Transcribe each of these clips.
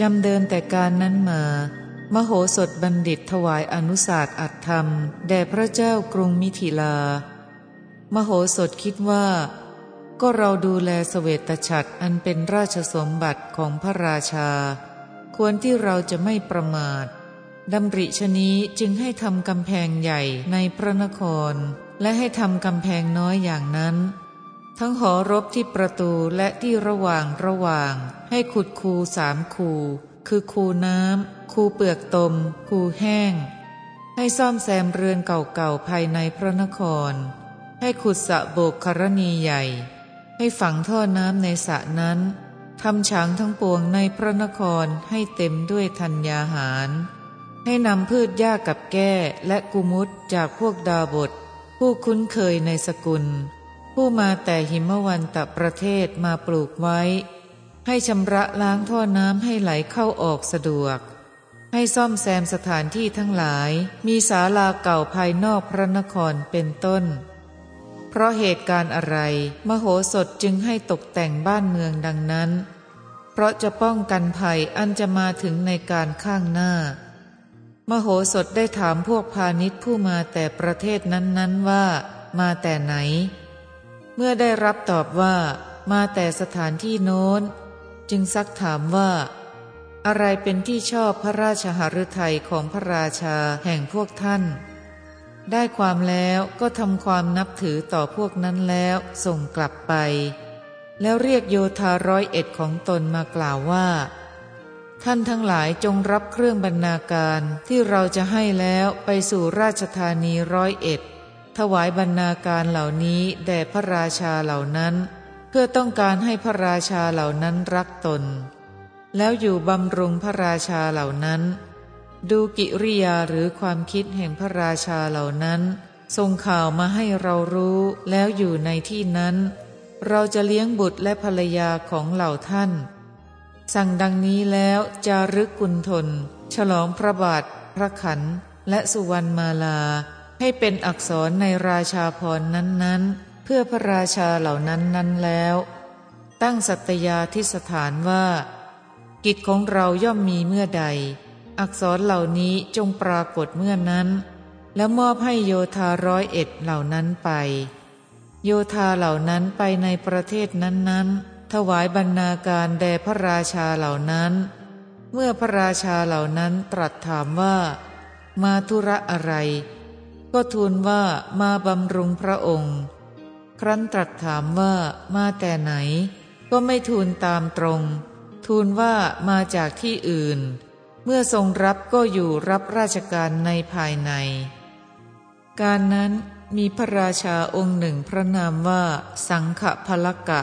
จำเดิมแต่การนั้นมา มโหสถบัณฑิตถวายอนุสาสอัตธรรม แด่พระเจ้ากรุงมิถิลา มโหสถคิดว่า ก็เราดูแลสเวตฉัตรอันเป็นราชสมบัติของพระราชา ควรที่เราจะไม่ประมาทดำริชนี้จึงให้ทำกำแพงใหญ่ในพระนคร และให้ทำกำแพงน้อยอย่างนั้น ทั้งหอรบที่ประตูและที่ระหว่างระหว่าง ให้ขุดคูสามคู คือคูน้ำคูเปลือกตม คูแห้ง ให้ซ่อมแซมเรือนเก่าๆภายในพระนคร ให้ขุดสะโบกครณีใหญ่ ให้ฝังท่อน้ำในสระนั้นทำฉางทั้งปวงในพระนครให้เต็มด้วยธัญญาหาร ให้นำพืชหญ้ากับแก้และกุมุตจากพวกดาบท ผู้คุ้นเคยในสกุล ผู้มาแต่หิมวันตะประเทศมาปลูกไว้ ให้ชำระล้างท่อน้ำให้ไหลเข้าออกสะดวก ให้ซ่อมแซมสถานที่ทั้งหลาย มีศาลาเก่าภายนอกพระนครเป็นต้น เพราะเหตุการณ์อะไร มโหสถจึงให้ตกแต่งบ้านเมืองดังนั้น เพราะจะป้องกันภัยอันจะมาถึงในการข้างหน้า มโหสถได้ถามพวกพาณิชย์ผู้มาแต่ประเทศนั้นๆว่า มาแต่ไหน เมื่อได้รับตอบว่ามาแต่สถานที่โน้น จึงซักถามว่า อะไรเป็นที่ชอบพระราชหฤทัยของพระราชาแห่งพวกท่าน ได้ความแล้วก็ทำความนับถือต่อพวกนั้นแล้วส่งกลับไป แล้วเรียกโยธาร้อยเอ็ดของตนมากล่าวว่า ท่านทั้งหลายจงรับเครื่องบรรณาการที่เราจะให้แล้วไปสู่ราชธานีร้อยเอ็ด ถวายบรรณาการเหล่านี้แด่พระราชาเหล่านั้น เพื่อต้องการให้พระราชาเหล่านั้นรักตน แล้วอยู่บำรุงพระราชาเหล่านั้น ดูกิริยาหรือความคิดแห่งพระราชาเหล่านั้นส่งข่าวมาให้เรารู้แล้วอยู่ในที่นั้น เราจะเลี้ยงบุตรและภรรยาของเหล่าท่าน สั่งดังนี้แล้วจารึกกุณทนฉลองพระบาท พระขันและสุวรรณมาลา ให้เป็นอักษรในราชาพรนั้นๆ เพื่อพระราชาเหล่านั้นนั้นแล้ว ตั้งสัตยาทิสถานว่า กิจของเราย่อมมีเมื่อใด อักษรเหล่านี้จงปรากฏเมื่อนั้น แล้วมอบให้โยธาร้อยเอ็ดเหล่านั้นไป โยธาเหล่านั้นไปในประเทศนั้นๆ ถวายบรรณาการแด่พระราชาเหล่านั้น เมื่อพระราชาเหล่านั้นตรัสถามว่า มาธุระอะไร ก็ทูลว่ามาบำรุงพระองค์ ครั้นตรัสถามว่ามาแต่ไหน ก็ไม่ทูลตามตรง ทูลว่ามาจากที่อื่น เมื่อทรงรับก็อยู่รับราชการในภายใน การนั้นมีพระราชาองค์หนึ่งพระนามว่าสังขพลกะ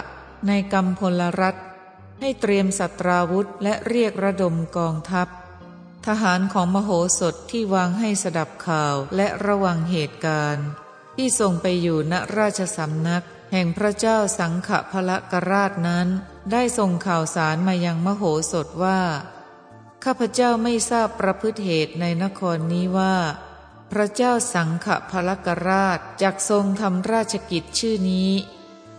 ในกำพลรัฐ ให้เตรียมสัตราวุธและเรียกระดมกองทัพ ทหารของมโหสถที่วางให้สดับข่าวและระวังเหตุการณ์ ที่ส่งไปอยู่ณราชสำนัก แห่งพระเจ้าสังขพละกราชนั้น ได้ส่งข่าวสารมายังมโหสถว่า ข้าพเจ้าไม่ทราบประพฤติเหตุในนครนี้ว่า พระเจ้าสังขพละกราชจักทรงทำราชกิจชื่อนี้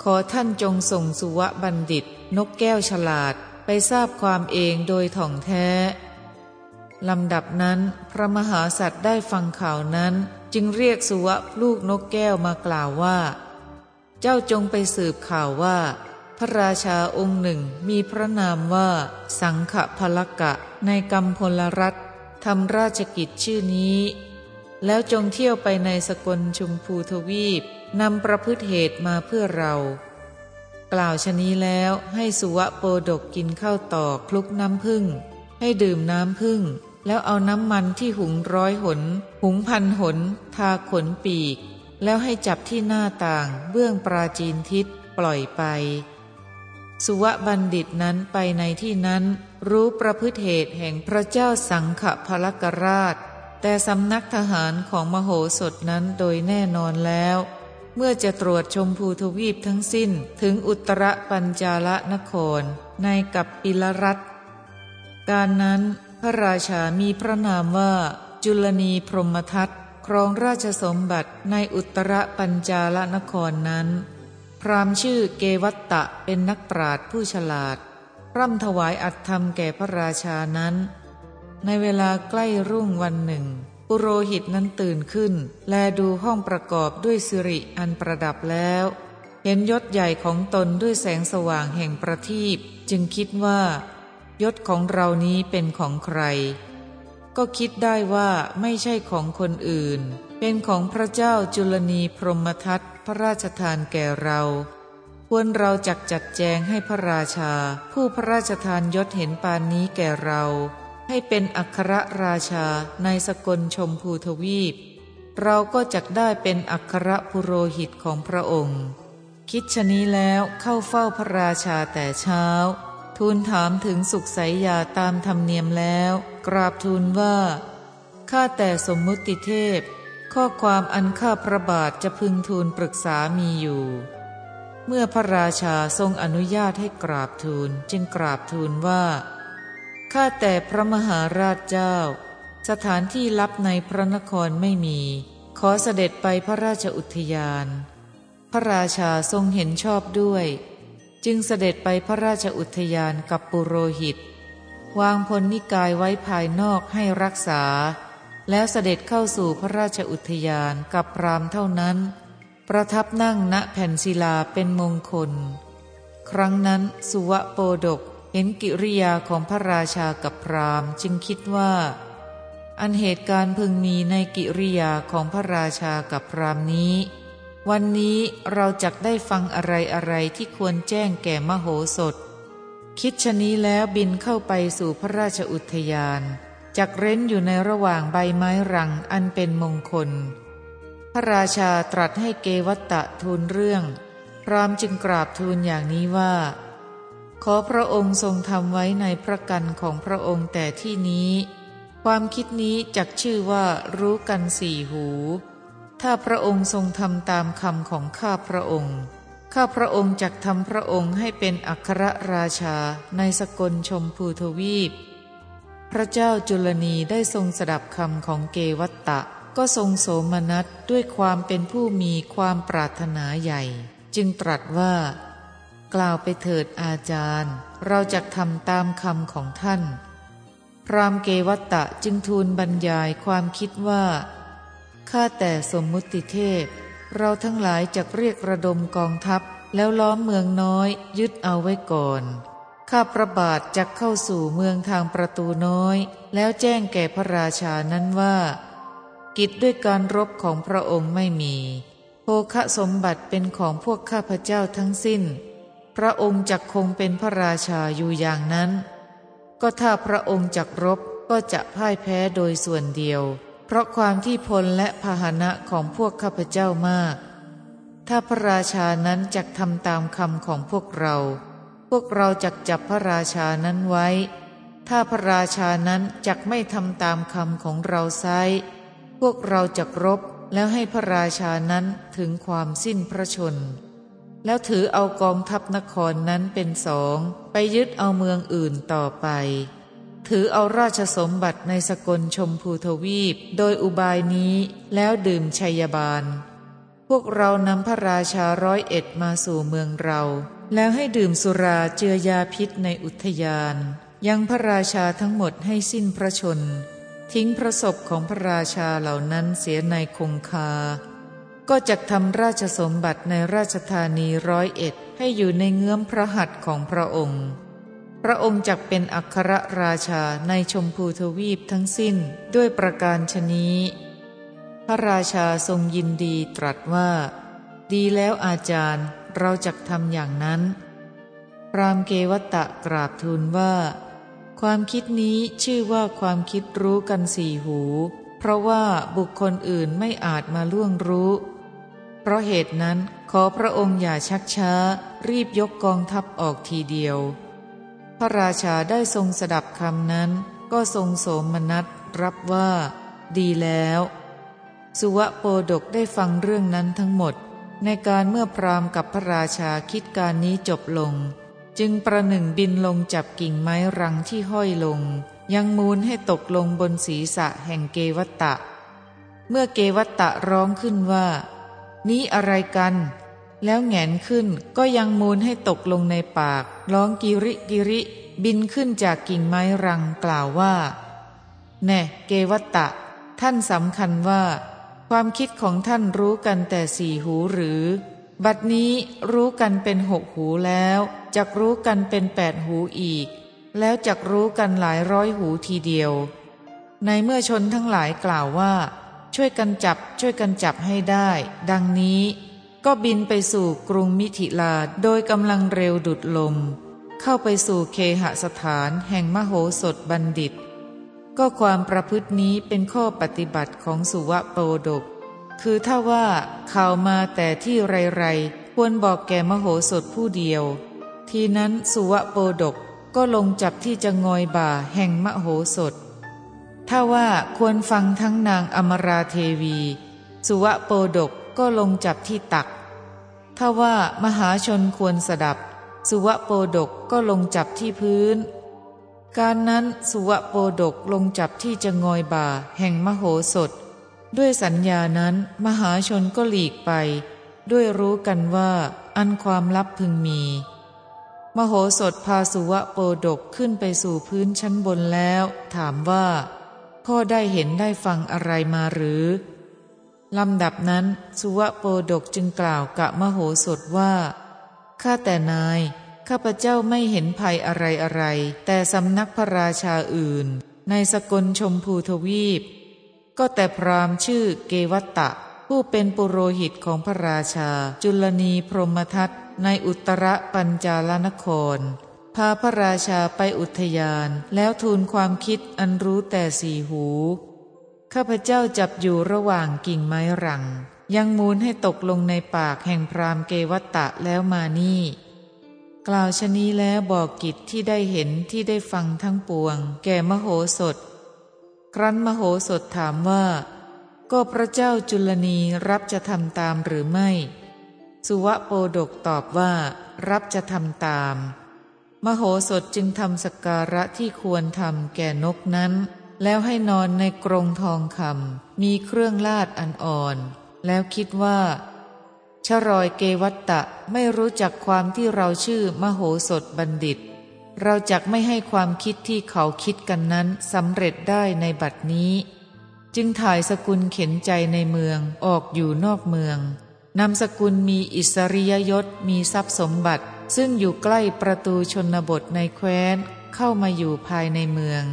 ขอท่านจงส่งสุวะบัณฑิต นกแก้วฉลาดไปทราบความเองโดยถ่องแท้ ลำดับนั้นพระมหาสัตว์ได้ฟังข่าวนั้น จึงเรียกสุวะลูกนกแก้วมากล่าวว่า เจ้าจงไปสืบข่าวว่า พระราชาองค์หนึ่งมีพระนามว่า สังขพลกะในกำพลรัฐทำราชกิจชื่อนี้ แล้วจงเที่ยวไปในสกลชุมพูทวีปนำประพฤติเหตุมาเพื่อเรา กล่าวชนี้แล้วให้สุวะโปดกกินข้าวตอกคลุกน้ำพึ่งให้ดื่มน้ำพึ่ง แล้วเอาน้ำมันที่หุงร้อยหน หุงพันหน ทาขนปีก แล้วให้จับที่หน้าต่างเบื้องปราจีนทิศปล่อยไป สุวบัณฑิตนั้นไปในที่นั้น รู้ประพฤติเหตุแห่งพระเจ้าสังขพลกราช แต่สำนักทหารของมโหสถนั้นโดยแน่นอนแล้ว เมื่อจะตรวจชมภูทวีปทั้งสิ้นถึงอุตรปัญจาลนคร ในกับปิลรัตการนั้น พระราชามีพระนามว่า จุลนีพรหมทัตครองราชสมบัติในอุตรปัญจาลนครนั้น พรามชื่อเกวัตตะเป็นนักปราดผู้ฉลาด ร่ำถวายอัตธรรมแก่พระราชานั้น ในเวลาใกล้รุ่งวันหนึ่ง ปุโรหิตนั้นตื่นขึ้น แลดูห้องประกอบด้วยสิริอันประดับแล้ว เห็นยศใหญ่ของตนด้วยแสงสว่างแห่งประทีปจึงคิดว่า ยศของเรานี้เป็นของใคร ก็คิดได้ว่าไม่ใช่ของคนอื่น เป็นของพระเจ้าจุลนีพรหมทัตพระราชทานแก่เรา ควรเราจักจัดแจงให้พระราชา ผู้พระราชทานยศเห็นปานนี้แก่เรา ให้เป็นอัครราชาในสกลชมพูทวีป เราก็จักได้เป็นอัครปุโรหิตของพระองค์คิดชนี้แล้วเข้าเฝ้าพระราชาแต่เช้า ทูลถามถึงสุขสายยาตามธรรมเนียมแล้ว กราบทูลว่า ข้าแต่สมมุติเทพ ข้อความอันข้าพระบาทจะพึงทูลปรึกษามีอยู่ เมื่อพระราชาทรงอนุญาตให้กราบทูลจึงกราบทูลว่า ข้าแต่พระมหาราชเจ้า สถานที่ลับในพระนครไม่มี ขอเสด็จไปพระราชอุทยาน พระราชาทรงเห็นชอบด้วย จึงเสด็จไปพระราชอุทยานกับปุโรหิต วางพลนิกายไว้ภายนอกให้รักษา แล้วเสด็จเข้าสู่พระราชอุทยานกับพรามเท่านั้น ประทับนั่งณแผ่นศิลาเป็นมงคล ครั้งนั้นสุวะโปดกเห็นกิริยาของพระราชากับพรามจึงคิดว่า อันเหตุการณ์พึงมีในกิริยาของพระราชากับพรามนี้ วันนี้เราจะได้ฟังอะไรอะไรที่ควรแจ้งแก่มโหสถ คิดชนี้แล้วบินเข้าไปสู่พระราชอุทยานจักเร้นอยู่ในระหว่างใบไม้รังอันเป็นมงคล พระราชาตรัสให้เกวัตตะทูลเรื่อง พรามจึงกราบทูลอย่างนี้ว่า ขอพระองค์ทรงทำไว้ในพระกันของพระองค์แต่ที่นี้ ความคิดนี้จักชื่อว่ารู้กันสี่หู ถ้าพระองค์ทรงทำตามคำของข้าพระองค์ข้าพระองค์จักทำพระองค์ให้เป็นอัครราชาในสกลชมพูทวีป พระเจ้าจุลนีได้ทรงสดับคำของเกวัตตะ ก็ทรงโสมนัสด้วยความเป็นผู้มีความปรารถนาใหญ่ จึงตรัสว่า กล่าวไปเถิดอาจารย์ เราจะทำตามคำของท่าน พรามเกวัตตะจึงทูลบรรยายความคิดว่า ข้าแต่สมมุติเทพ เราทั้งหลายจะเรียกระดมกองทัพ แล้วล้อมเมืองน้อยยึดเอาไว้ก่อนข้าประบาทจะเข้าสู่เมืองทางประตูน้อย แล้วแจ้งแก่พระราชานั้นว่า กิจด้วยการรบของพระองค์ไม่มีโภคสมบัติเป็นของพวกข้าพเจ้าทั้งสิ้น พระองค์จักคงเป็นพระราชาอยู่อย่างนั้น ก็ถ้าพระองค์จักรบก็จะพ่ายแพ้โดยส่วนเดียว ราะความที่พลและพาหนะของพวกข้าพเจ้ามาก ถ้าพระราชานั้นจักทำตามคำของพวกเรา พวกเราจักจับพระราชานั้นไว้ ถ้าพระราชานั้นจักไม่ทำตามคำของเราไซพวกเราจะรบแล้วให้พระราชานั้นถึงความสิ้นพระชน แล้วถือเอากองทัพนครนั้นเป็นสอง ไปยึดเอาเมืองอื่นต่อไป ถือเอาราชสมบัติในสกลชมพูทวีป โดยอุบายนี้แล้วดื่มชัยบาล พวกเรานำพระราชาร้อยเอ็ดมาสู่เมืองเรา แล้วให้ดื่มสุราเจือยาพิษในอุทยาน ยังพระราชาทั้งหมดให้สิ้นพระชน ทิ้งพระศพของพระราชาเหล่านั้นเสียในคงคา ก็จะทำราชสมบัติในราชธานีร้อยเอ็ดให้อยู่ในเงื้อมพระหัตถ์ของพระองค์ พระองค์จักเป็นอัครราชาในชมพูทวีปทั้งสิ้นด้วยประการชนี้ พระราชาทรงยินดีตรัสว่า ดีแล้วอาจารย์เราจะทำอย่างนั้น พรามเกวัตตะกราบทูลว่า ความคิดนี้ชื่อว่าความคิดรู้กันสี่หู เพราะว่าบุคคลอื่นไม่อาจมาล่วงรู้ เพราะเหตุนั้นขอพระองค์อย่าชักช้า รีบยกกองทัพออกทีเดียว ระราชาได้ทรงสดับคำนั้น ก็ทรงโสมนัสรับว่า ดีแล้ว สุวะโปดกได้ฟังเรื่องนั้นทั้งหมด ในการเมื่อพรามกับพระราชาคิดการนี้จบลง จึงประหนึ่งบินลงจับกิ่งไม้รังที่ห้อยลง ยังมูลให้ตกลงบนศีรษะแห่งเกวัตตะ เมื่อเกวัตตะร้องขึ้นว่า นี้อะไรกัน แล้วแงนขึ้นก็ยังมูลให้ตกลงในปาก ร้องกิริกิริ บินขึ้นจากกิ่งไม้รังกล่าวว่า แน่เกวัตตะ ท่านสำคัญว่า ความคิดของท่านรู้กันแต่สี่หูหรือ บัดนี้รู้กันเป็นหกหูแล้วจักรู้กันเป็นแปดหูอีก แล้วจักรู้กันหลายร้อยหูทีเดียว ในเมื่อชนทั้งหลายกล่าวว่า ช่วยกันจับช่วยกันจับให้ได้ ดังนี้ ก็บินไปสู่กรุงมิถิลาโดยกำลังเร็วดุดลม เข้าไปสู่เคหสถานแห่งมโหสถบัณฑิต ก็ความประพฤตินี้เป็นข้อปฏิบัติของสุวะโปดก คือถ้าว่าข่าวมาแต่ที่ไรๆควรบอกแก่มโหสถผู้เดียว ทีนั้นสุวะโปดกก็ลงจับที่จะงอยบ่าแห่งมโหสถ ถ้าว่าควรฟังทั้งนางอมราเทวี สุวะโปดก ก็ลงจับที่ตัก ถ้าว่ามหาชนควรสดับ สุวะโปดกก็ลงจับที่พื้น การนั้นสุวะโปดกลงจับที่จะงอยบ่าแห่งมโหสถ ด้วยสัญญานั้นมหาชนก็หลีกไป ด้วยรู้กันว่า อันความลับพึงมี มโหสถพาสุวะโปดกขึ้นไปสู่พื้นชั้นบนแล้ว ถามว่าพ่อได้เห็นได้ฟังอะไรมาหรือ ลำดับนั้นสุวะโปดกจึงกล่าวกับมโหสถว่าข้าแต่นายข้าพเจ้าไม่เห็นภัยอะไรอะไรแต่สำนักพระราชาอื่น ในสกลชมพูทวีป ก็แต่พรามชื่อเกวัตตะ ผู้เป็นปุโรหิตของพระราชา จุลนีพรหมทัตในอุตรปัญจาลนคร พาพระราชาไปอุทยานแล้วทูลความคิดอันรู้แต่สี่หู ข้าพเจ้าจับอยู่ระหว่างกิ่งไม้รัง ยังมูลให้ตกลงในปากแห่งพรามเกวัตตะแล้วมานี่ กล่าวชนี้แล้วบอกกิจที่ได้เห็นที่ได้ฟังทั้งปวง แก่มโหสถ ครั้นมโหสถถามว่า ก็พระเจ้าจุลนีรับจะทำตามหรือไม่ สุวะโปดกตอบว่า รับจะทำตาม มโหสถจึงทำสการะที่ควรทำแก่นกนั้น แล้วให้นอนในกรงทองคำมีเครื่องลาดอันอ่อน แล้วคิดว่า ชรอยเกวัตตะไม่รู้จักความที่เราชื่อมโหสถบัณฑิต เราจักไม่ให้ความคิดที่เขาคิดกันนั้นสำเร็จได้ในบัดนี้ จึงถ่ายสกุลเข็นใจในเมืองออกอยู่นอกเมืองนามสกุลมีอิสริยยศมีทรัพย์สมบัติ ซึ่งอยู่ใกล้ประตูชนบทในแคว้นเข้ามาอยู่ภายในเมือง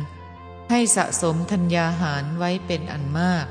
ให้สะสมธัญญาหารไว้เป็นอันมาก